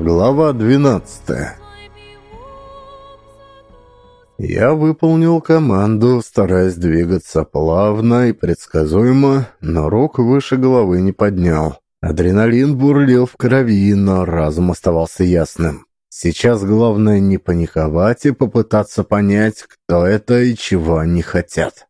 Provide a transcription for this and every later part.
Глава 12 Я выполнил команду, стараясь двигаться плавно и предсказуемо, но рук выше головы не поднял. Адреналин бурлил в крови, но разум оставался ясным. Сейчас главное не паниковать и попытаться понять, кто это и чего они хотят.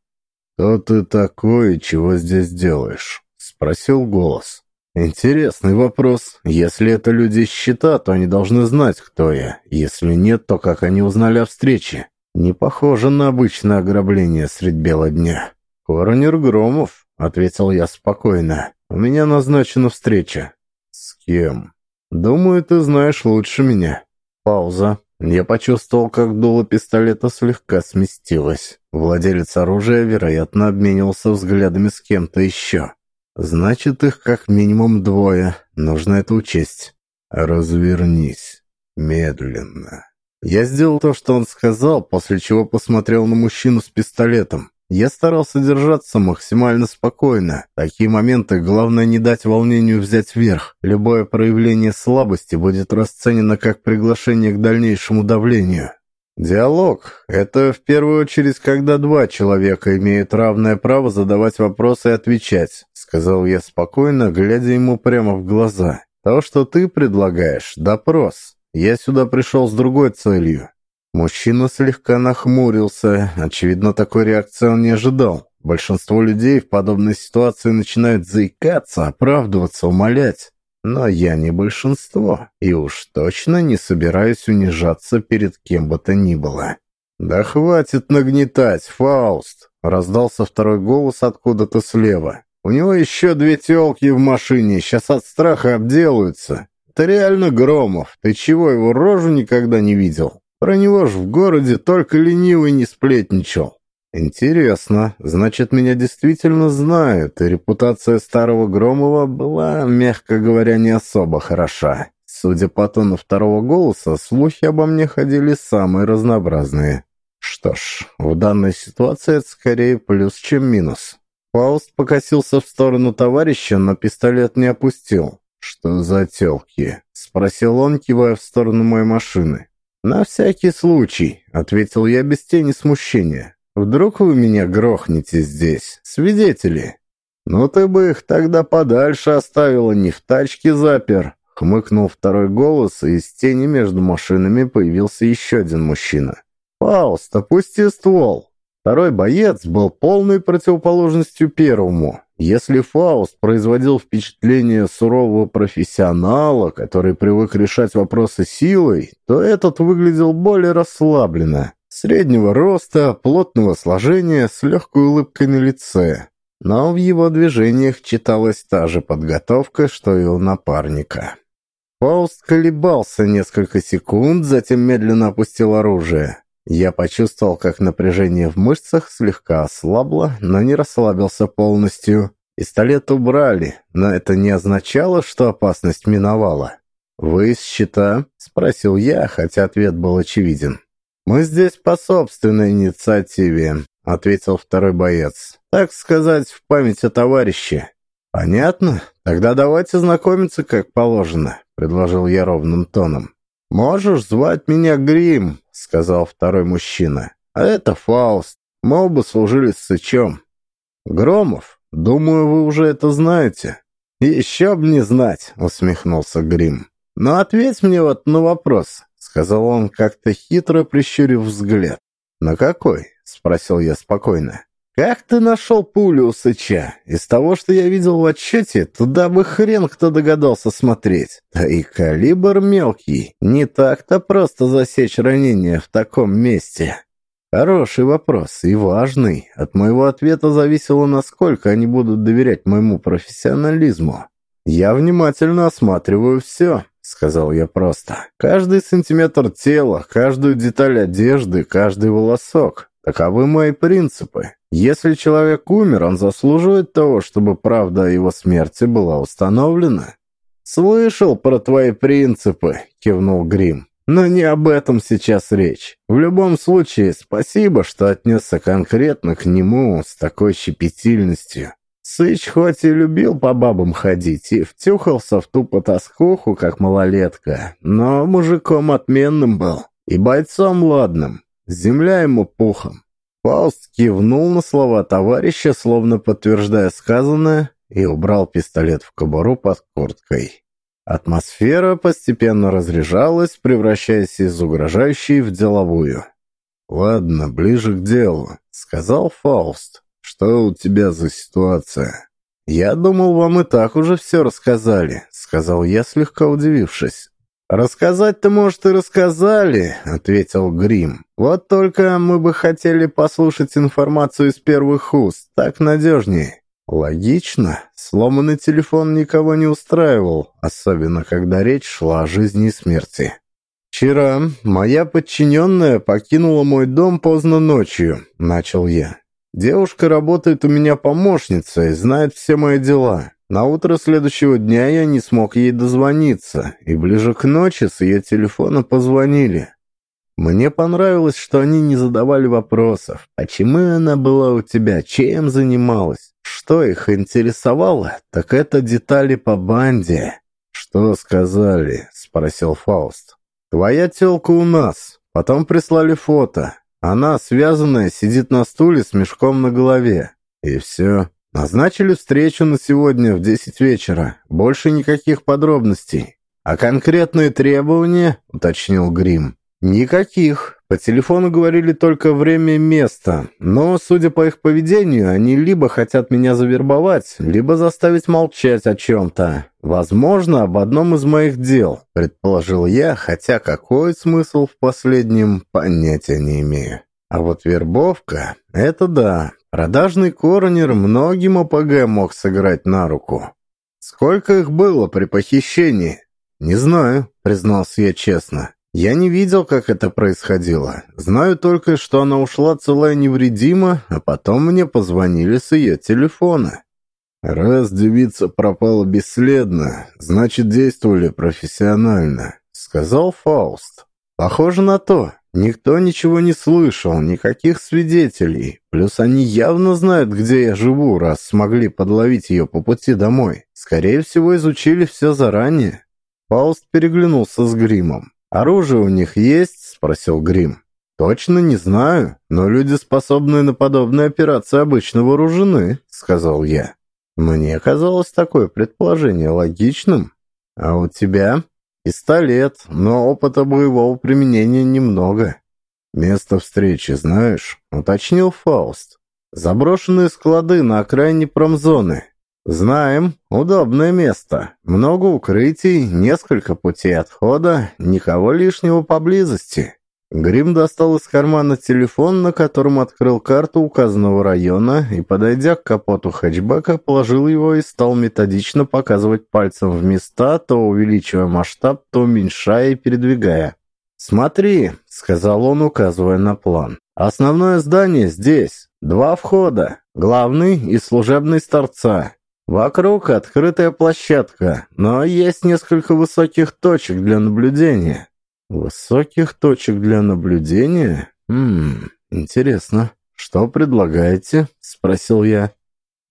«Кто ты такой и чего здесь делаешь?» — спросил голос. Интересный вопрос. Если это люди счета, то они должны знать, кто я. Если нет, то как они узнали о встрече? Не похоже на обычное ограбление средь бела дня. «Коронер Громов», — ответил я спокойно. «У меня назначена встреча». «С кем?» «Думаю, ты знаешь лучше меня». Пауза. Я почувствовал, как дуло пистолета слегка сместилось. Владелец оружия, вероятно, обменивался взглядами с кем-то еще. Значит, их как минимум двое. Нужно это учесть. Развернись. Медленно. Я сделал то, что он сказал, после чего посмотрел на мужчину с пистолетом. Я старался держаться максимально спокойно. Такие моменты главное не дать волнению взять верх. Любое проявление слабости будет расценено как приглашение к дальнейшему давлению. Диалог – это в первую очередь, когда два человека имеют равное право задавать вопросы и отвечать, сказал я спокойно, глядя ему прямо в глаза. То, что ты предлагаешь – допрос. Я сюда пришел с другой целью. Мужчина слегка нахмурился. Очевидно, такой реакции он не ожидал. Большинство людей в подобной ситуации начинают заикаться, оправдываться, умолять. Но я не большинство, и уж точно не собираюсь унижаться перед кем бы то ни было. «Да хватит нагнетать, Фауст!» — раздался второй голос откуда-то слева. «У него еще две телки в машине, сейчас от страха обделаются. Это реально Громов, ты чего, его рожу никогда не видел? Про него ж в городе только ленивый не сплетничал». Интересно, значит, меня действительно знают, и репутация старого Громова была, мягко говоря, не особо хороша. Судя по тону второго голоса, слухи обо мне ходили самые разнообразные. Что ж, в данной ситуации это скорее плюс, чем минус. Фауст покосился в сторону товарища, но пистолет не опустил. «Что за тёлки?» — спросил он, кивая в сторону моей машины. «На всякий случай», — ответил я без тени смущения. Вдруг вы меня грохнете здесь, свидетели? Ну ты бы их тогда подальше оставила, не в тачке запер. Хмыкнул второй голос, и из тени между машинами появился еще один мужчина. «Фауст, опусти ствол!» Второй боец был полной противоположностью первому. Если Фауст производил впечатление сурового профессионала, который привык решать вопросы силой, то этот выглядел более расслабленно. Среднего роста, плотного сложения, с легкой улыбкой на лице. Но в его движениях читалась та же подготовка, что и у напарника. Фауст колебался несколько секунд, затем медленно опустил оружие. Я почувствовал, как напряжение в мышцах слегка ослабло, но не расслабился полностью. Пистолет убрали, но это не означало, что опасность миновала. «Вы из щита?» — спросил я, хотя ответ был очевиден. «Мы здесь по собственной инициативе», — ответил второй боец. «Так сказать, в память о товарище». «Понятно? Тогда давайте знакомиться как положено», — предложил я ровным тоном. «Можешь звать меня Грим», — сказал второй мужчина. «А это Фауст. Мы оба служили с Сычом». «Громов, думаю, вы уже это знаете». «Еще б не знать», — усмехнулся Грим. «Но ответь мне вот на вопрос сказал он, как-то хитро прищурив взгляд. «На какой?» — спросил я спокойно. «Как ты нашел пулю у Сыча? Из того, что я видел в отчете, туда бы хрен кто догадался смотреть. Да и калибр мелкий. Не так-то просто засечь ранение в таком месте». Хороший вопрос и важный. От моего ответа зависело, насколько они будут доверять моему профессионализму. Я внимательно осматриваю все, — сказал я просто. «Каждый сантиметр тела, каждую деталь одежды, каждый волосок. Таковы мои принципы. Если человек умер, он заслуживает того, чтобы правда о его смерти была установлена». «Слышал про твои принципы», — кивнул Грим. Но не об этом сейчас речь. В любом случае, спасибо, что отнесся конкретно к нему с такой щепетильностью. Сыч хоть и любил по бабам ходить и втюхался в ту потаскуху, как малолетка, но мужиком отменным был и бойцом ладным, земля ему пухом. Фауст кивнул на слова товарища, словно подтверждая сказанное, и убрал пистолет в кобуру под курткой. Атмосфера постепенно разряжалась, превращаясь из угрожающей в деловую. «Ладно, ближе к делу», — сказал Фауст. «Что у тебя за ситуация?» «Я думал, вам и так уже все рассказали», — сказал я, слегка удивившись. «Рассказать-то, может, и рассказали», — ответил Грим. «Вот только мы бы хотели послушать информацию из первых уст, так надежнее». Логично. Сломанный телефон никого не устраивал, особенно когда речь шла о жизни и смерти. «Вчера моя подчиненная покинула мой дом поздно ночью», — начал я. «Девушка работает у меня помощницей, знает все мои дела. На утро следующего дня я не смог ей дозвониться, и ближе к ночи с ее телефона позвонили. Мне понравилось, что они не задавали вопросов. Почему она была у тебя? Чем занималась? Что их интересовало, так это детали по банде. «Что сказали?» — спросил Фауст. «Твоя тёлка у нас. Потом прислали фото. Она, связанная, сидит на стуле с мешком на голове. И все. Назначили встречу на сегодня в десять вечера. Больше никаких подробностей. А конкретные требования?» — уточнил Грим. «Никаких. По телефону говорили только время и место, но, судя по их поведению, они либо хотят меня завербовать, либо заставить молчать о чем-то. Возможно, об одном из моих дел, предположил я, хотя какой смысл в последнем, понятия не имею. А вот вербовка — это да, продажный коронер многим ОПГ мог сыграть на руку. Сколько их было при похищении? Не знаю, признался я честно. Я не видел, как это происходило. Знаю только, что она ушла целая невредима, а потом мне позвонили с ее телефона. Раз девица пропала бесследно, значит, действовали профессионально, сказал Фауст. Похоже на то. Никто ничего не слышал, никаких свидетелей. Плюс они явно знают, где я живу, раз смогли подловить ее по пути домой. Скорее всего, изучили все заранее. Фауст переглянулся с Гримом. «Оружие у них есть?» — спросил Грим. «Точно не знаю, но люди, способные на подобные операции, обычно вооружены», — сказал я. Мне казалось такое предположение логичным. «А у тебя?» «Пистолет, но опыта боевого применения немного». «Место встречи знаешь?» — уточнил Фауст. «Заброшенные склады на окраине промзоны. «Знаем. Удобное место. Много укрытий, несколько путей отхода, никого лишнего поблизости». Грим достал из кармана телефон, на котором открыл карту указанного района и, подойдя к капоту хэтчбека, положил его и стал методично показывать пальцем в места, то увеличивая масштаб, то уменьшая и передвигая. «Смотри», — сказал он, указывая на план. «Основное здание здесь. Два входа. Главный и служебный с торца. Вокруг открытая площадка, но есть несколько высоких точек для наблюдения. Высоких точек для наблюдения? Хм, интересно. Что предлагаете? Спросил я.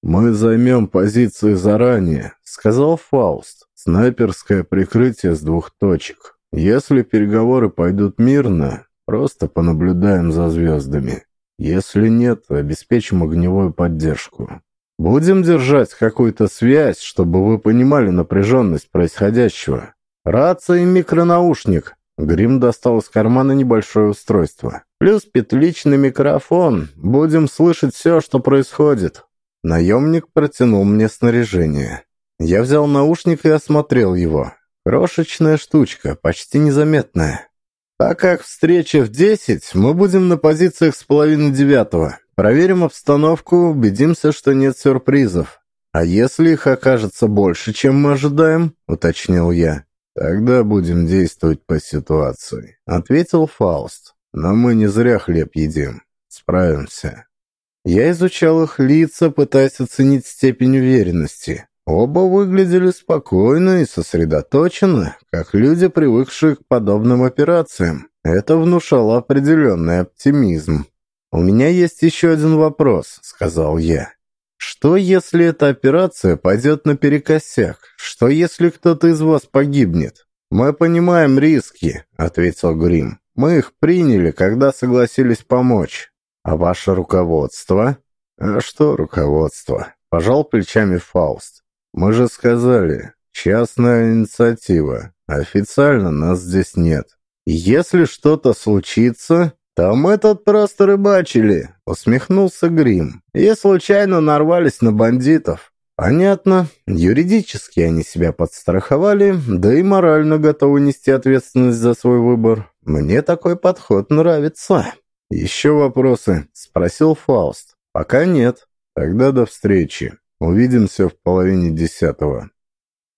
Мы займем позиции заранее, сказал Фауст. Снайперское прикрытие с двух точек. Если переговоры пойдут мирно, просто понаблюдаем за звездами. Если нет, обеспечим огневую поддержку. Будем держать какую-то связь, чтобы вы понимали напряженность происходящего. Рация и микронаушник. Грим достал из кармана небольшое устройство. Плюс петличный микрофон. Будем слышать все, что происходит. Наемник протянул мне снаряжение. Я взял наушник и осмотрел его. Крошечная штучка, почти незаметная. Так как встреча в десять, мы будем на позициях с половины девятого. Проверим обстановку, убедимся, что нет сюрпризов. А если их окажется больше, чем мы ожидаем, уточнил я. Тогда будем действовать по ситуации, ответил Фауст. Но мы не зря хлеб едим. Справимся. Я изучал их лица, пытаясь оценить степень уверенности. Оба выглядели спокойно и сосредоточенно, как люди, привыкшие к подобным операциям. Это внушало определенный оптимизм. «У меня есть еще один вопрос», — сказал я. «Что, если эта операция пойдет наперекосяк? Что, если кто-то из вас погибнет?» «Мы понимаем риски», — ответил Грим. «Мы их приняли, когда согласились помочь. А ваше руководство?» «А что руководство?» — пожал плечами Фауст. «Мы же сказали, частная инициатива. Официально нас здесь нет. Если что-то случится, там этот просто рыбачили», — усмехнулся Грим. «И случайно нарвались на бандитов. Понятно. Юридически они себя подстраховали, да и морально готовы нести ответственность за свой выбор. Мне такой подход нравится. «Еще вопросы?» — спросил Фауст. «Пока нет. Тогда до встречи. Увидимся в половине десятого».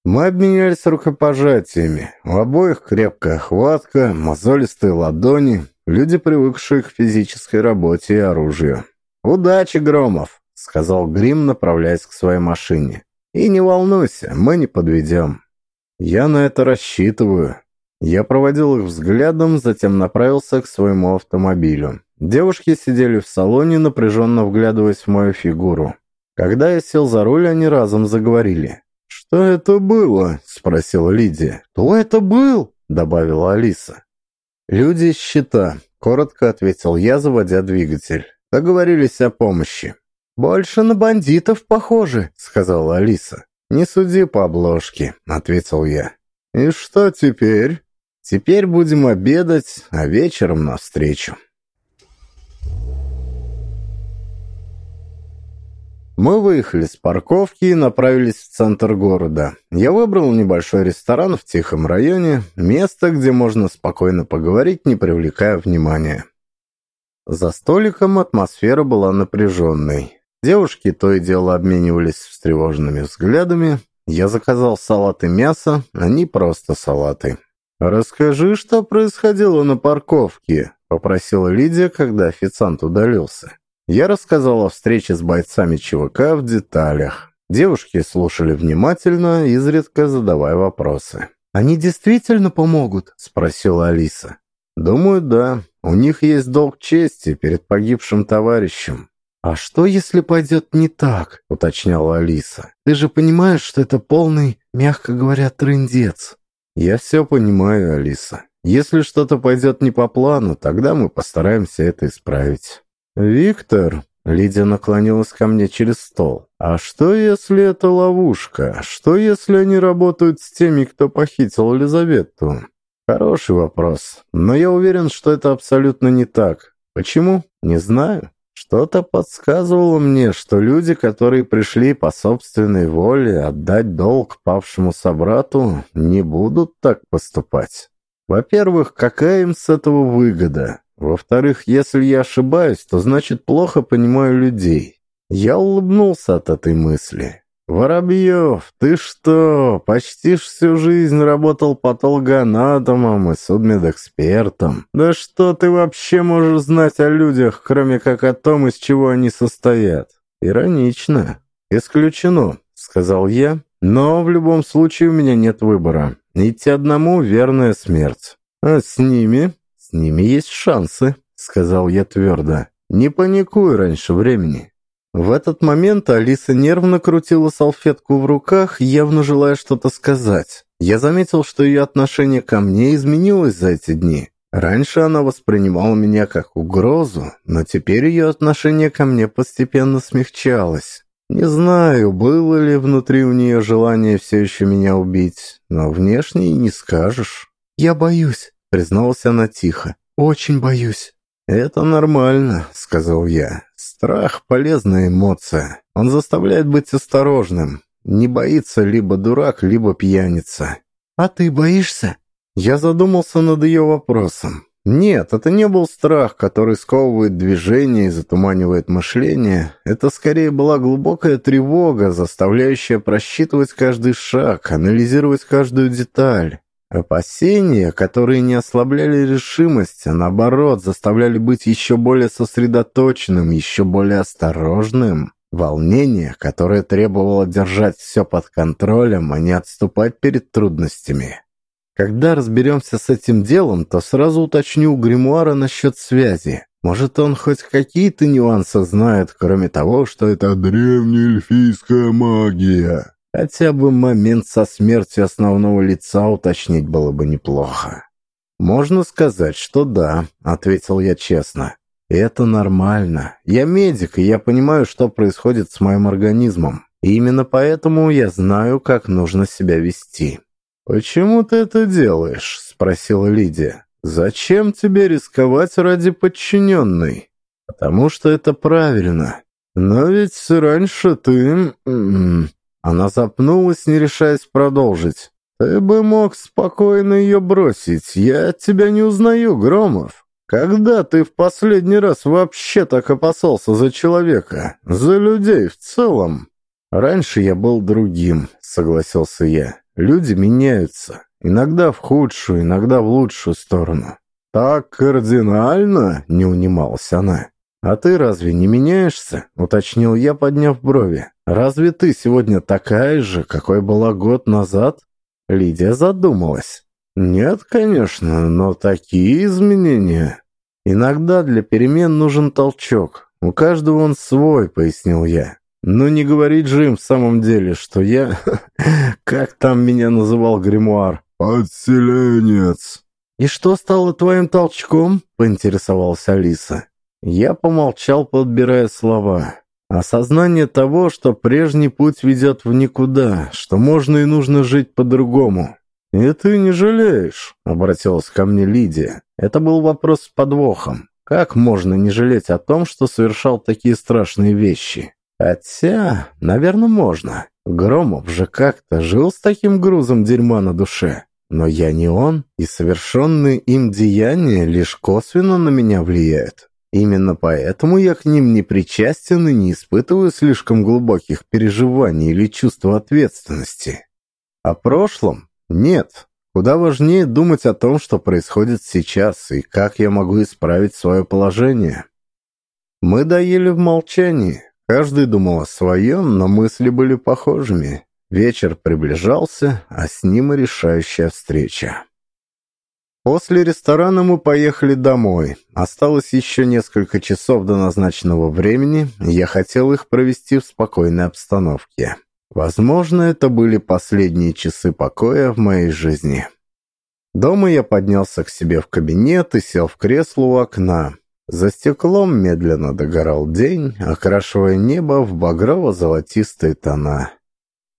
Мы обменялись рукопожатиями. У обоих крепкая хватка, мозолистые ладони, люди, привыкшие к физической работе и оружию. «Удачи, Громов!» — сказал Грим, направляясь к своей машине. «И не волнуйся, мы не подведем». «Я на это рассчитываю». Я проводил их взглядом, затем направился к своему автомобилю. Девушки сидели в салоне, напряженно вглядываясь в мою фигуру. Когда я сел за руль, они разом заговорили. «Что это было?» — спросила Лидия. «Кто это был?» — добавила Алиса. «Люди из щита», — коротко ответил я, заводя двигатель. Договорились о помощи. «Больше на бандитов похоже», — сказала Алиса. «Не суди по обложке», — ответил я. «И что теперь?» «Теперь будем обедать, а вечером навстречу». Мы выехали с парковки и направились в центр города. Я выбрал небольшой ресторан в тихом районе, место, где можно спокойно поговорить, не привлекая внимания. За столиком атмосфера была напряженной. Девушки то и дело обменивались встревоженными взглядами. Я заказал салат и мясо, они просто салаты. «Расскажи, что происходило на парковке», — попросила Лидия, когда официант удалился. Я рассказал о встрече с бойцами ЧВК в деталях. Девушки слушали внимательно, изредка задавая вопросы. «Они действительно помогут?» — спросила Алиса. «Думаю, да. У них есть долг чести перед погибшим товарищем. «А что, если пойдет не так?» — уточняла Алиса. «Ты же понимаешь, что это полный, мягко говоря, трындец». «Я все понимаю, Алиса. Если что-то пойдет не по плану, тогда мы постараемся это исправить». «Виктор...» — Лидия наклонилась ко мне через стол. «А что, если это ловушка? Что, если они работают с теми, кто похитил Елизавету?» «Хороший вопрос, но я уверен, что это абсолютно не так. Почему? Не знаю. Что-то подсказывало мне, что люди, которые пришли по собственной воле отдать долг павшему собрату, не будут так поступать. Во-первых, какая им с этого выгода? Во-вторых, если я ошибаюсь, то значит плохо понимаю людей. Я улыбнулся от этой мысли. «Воробьев, ты что, почти всю жизнь работал патологоанатомом и судмедэкспертом? Да что ты вообще можешь знать о людях, кроме как о том, из чего они состоят?» «Иронично». «Исключено», — сказал я, «но в любом случае у меня нет выбора. Идти одному — верная смерть. А с ними? С ними есть шансы», — сказал я твердо. «Не паникуй раньше времени». В этот момент Алиса нервно крутила салфетку в руках, явно желая что-то сказать. Я заметил, что ее отношение ко мне изменилось за эти дни. Раньше она воспринимала меня как угрозу, но теперь ее отношение ко мне постепенно смягчалось. Не знаю, было ли внутри у нее желание все еще меня убить, но внешне и не скажешь. «Я боюсь», — призналась она тихо. «Очень боюсь». «Это нормально», — сказал я. «Страх — полезная эмоция. Он заставляет быть осторожным. Не боится либо дурак, либо пьяница». «А ты боишься?» Я задумался над ее вопросом. Нет, это не был страх, который сковывает движение и затуманивает мышление. Это скорее была глубокая тревога, заставляющая просчитывать каждый шаг, анализировать каждую деталь. Опасения, которые не ослабляли решимость, а наоборот заставляли быть еще более сосредоточенным, еще более осторожным. Волнение, которое требовало держать все под контролем, а не отступать перед трудностями. Когда разберемся с этим делом, то сразу уточню у гримуара насчет связи. Может, он хоть какие-то нюансы знает, кроме того, что это древняя эльфийская магия. Хотя бы момент со смертью основного лица уточнить было бы неплохо. «Можно сказать, что да», — ответил я честно. «Это нормально. Я медик, и я понимаю, что происходит с моим организмом. И именно поэтому я знаю, как нужно себя вести». «Почему ты это делаешь?» — спросила Лидия. «Зачем тебе рисковать ради подчиненной?» «Потому что это правильно. Но ведь раньше ты...» Она запнулась, не решаясь продолжить. «Ты бы мог спокойно ее бросить. Я тебя не узнаю, Громов. Когда ты в последний раз вообще так опасался за человека? За людей в целом?» «Раньше я был другим», — согласился я. «Люди меняются. Иногда в худшую, иногда в лучшую сторону. «Так кардинально?» — не унималась она. «А ты разве не меняешься?» — уточнил я, подняв брови. «Разве ты сегодня такая же, какой была год назад?» Лидия задумалась. «Нет, конечно, но такие изменения...» «Иногда для перемен нужен толчок. У каждого он свой», — пояснил я. «Ну не говорит же им в самом деле, что я... Как там меня называл гримуар? «Подселенец!» «И что стало твоим толчком?» — поинтересовалась Алиса. Я помолчал, подбирая слова. Осознание того, что прежний путь ведет в никуда, что можно и нужно жить по-другому. «И ты не жалеешь?» — обратилась ко мне Лидия. Это был вопрос с подвохом. Как можно не жалеть о том, что совершал такие страшные вещи? Хотя, наверное, можно. Громов же как-то жил с таким грузом дерьма на душе. Но я не он, и совершенные им деяния лишь косвенно на меня влияют. Именно поэтому я к ним не причастен и не испытываю слишком глубоких переживаний или чувства ответственности. О прошлом? Нет. Куда важнее думать о том, что происходит сейчас, и как я могу исправить свое положение. Мы доели в молчании. Каждый думал о своем, но мысли были похожими. Вечер приближался, а с ним и решающая встреча. После ресторана мы поехали домой. Осталось еще несколько часов до назначенного времени, и я хотел их провести в спокойной обстановке. Возможно, это были последние часы покоя в моей жизни. Дома я поднялся к себе в кабинет и сел в кресло у окна. За стеклом медленно догорал день, окрашивая небо в багрово-золотистые тона.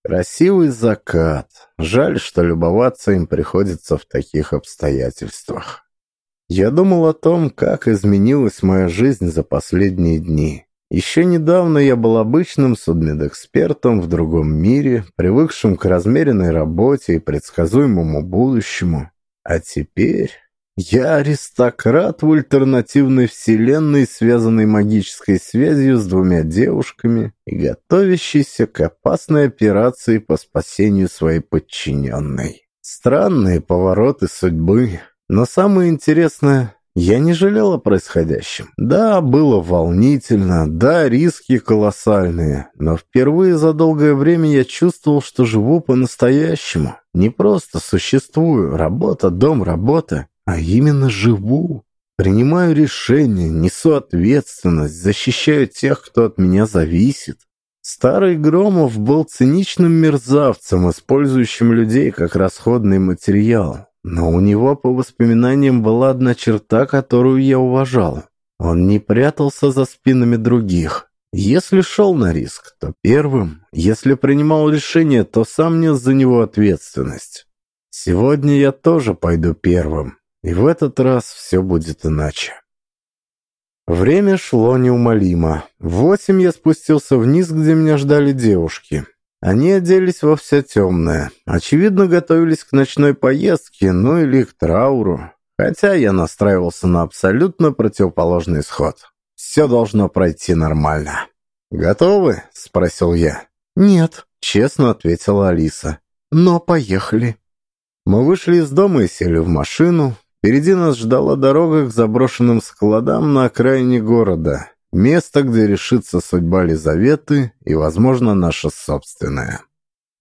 Красивый закат. Жаль, что любоваться им приходится в таких обстоятельствах. Я думал о том, как изменилась моя жизнь за последние дни. Еще недавно я был обычным судмедэкспертом в другом мире, привыкшим к размеренной работе и предсказуемому будущему. А теперь я аристократ в альтернативной вселенной, связанной магической связью с двумя девушками и готовящийся к опасной операции по спасению своей подчиненной. Странные повороты судьбы. Но самое интересное, я не жалел о происходящем. Да, было волнительно, да, риски колоссальные, но впервые за долгое время я чувствовал, что живу по-настоящему. Не просто существую, работа, дом, работа а именно живу. Принимаю решения, несу ответственность, защищаю тех, кто от меня зависит. Старый Громов был циничным мерзавцем, использующим людей как расходный материал. Но у него, по воспоминаниям, была одна черта, которую я уважал. Он не прятался за спинами других. Если шел на риск, то первым. Если принимал решение, то сам нес за него ответственность. Сегодня я тоже пойду первым. И в этот раз все будет иначе. Время шло неумолимо. В восемь я спустился вниз, где меня ждали девушки. Они оделись во все темное. Очевидно, готовились к ночной поездке, ну или к трауру. Хотя я настраивался на абсолютно противоположный исход. Все должно пройти нормально. «Готовы?» — спросил я. «Нет», — честно ответила Алиса. «Но поехали». Мы вышли из дома и сели в машину. Впереди нас ждала дорога к заброшенным складам на окраине города. Место, где решится судьба Лизаветы и, возможно, наша собственная.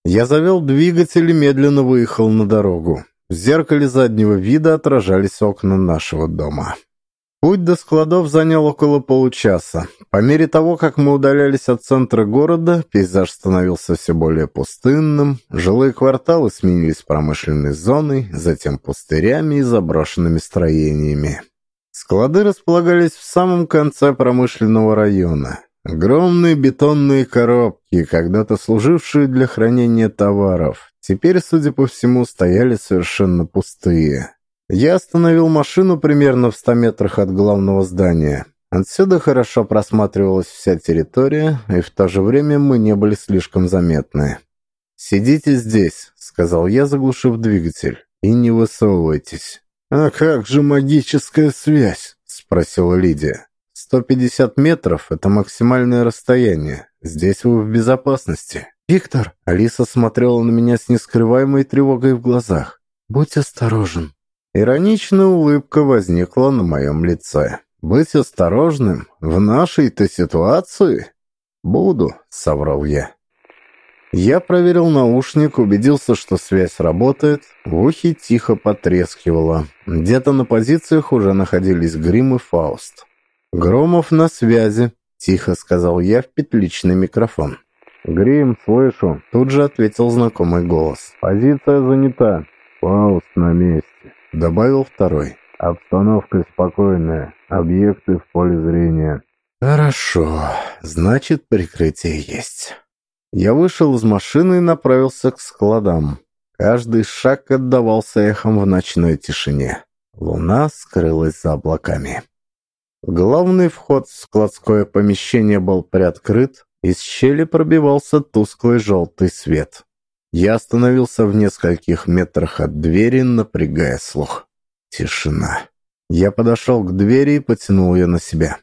Я завел двигатель и медленно выехал на дорогу. В зеркале заднего вида отражались окна нашего дома. Путь до складов занял около получаса. По мере того, как мы удалялись от центра города, пейзаж становился все более пустынным, жилые кварталы сменились промышленной зоной, затем пустырями и заброшенными строениями. Склады располагались в самом конце промышленного района. Огромные бетонные коробки, когда-то служившие для хранения товаров, теперь, судя по всему, стояли совершенно пустые. Я остановил машину примерно в ста метрах от главного здания. Отсюда хорошо просматривалась вся территория, и в то же время мы не были слишком заметны. «Сидите здесь», — сказал я, заглушив двигатель, — «и не высовывайтесь». «А как же магическая связь?» — спросила Лидия. «150 метров — это максимальное расстояние. Здесь вы в безопасности». «Виктор!» — Алиса смотрела на меня с нескрываемой тревогой в глазах. «Будь осторожен». Ироничная улыбка возникла на моем лице. «Быть осторожным в нашей-то ситуации?» «Буду», — соврал я. Я проверил наушник, убедился, что связь работает. В ухе тихо потрескивало. Где-то на позициях уже находились Грим и Фауст. «Громов на связи», — тихо сказал я в петличный микрофон. «Грим, слышу», — тут же ответил знакомый голос. «Позиция занята. Фауст на месте». Добавил второй. Обстановка спокойная, объекты в поле зрения. Хорошо, значит прикрытие есть. Я вышел из машины и направился к складам. Каждый шаг отдавался эхом в ночной тишине. Луна скрылась за облаками. Главный вход в складское помещение был приоткрыт, из щели пробивался тусклый желтый свет. Я остановился в нескольких метрах от двери, напрягая слух. Тишина. Я подошел к двери и потянул ее на себя.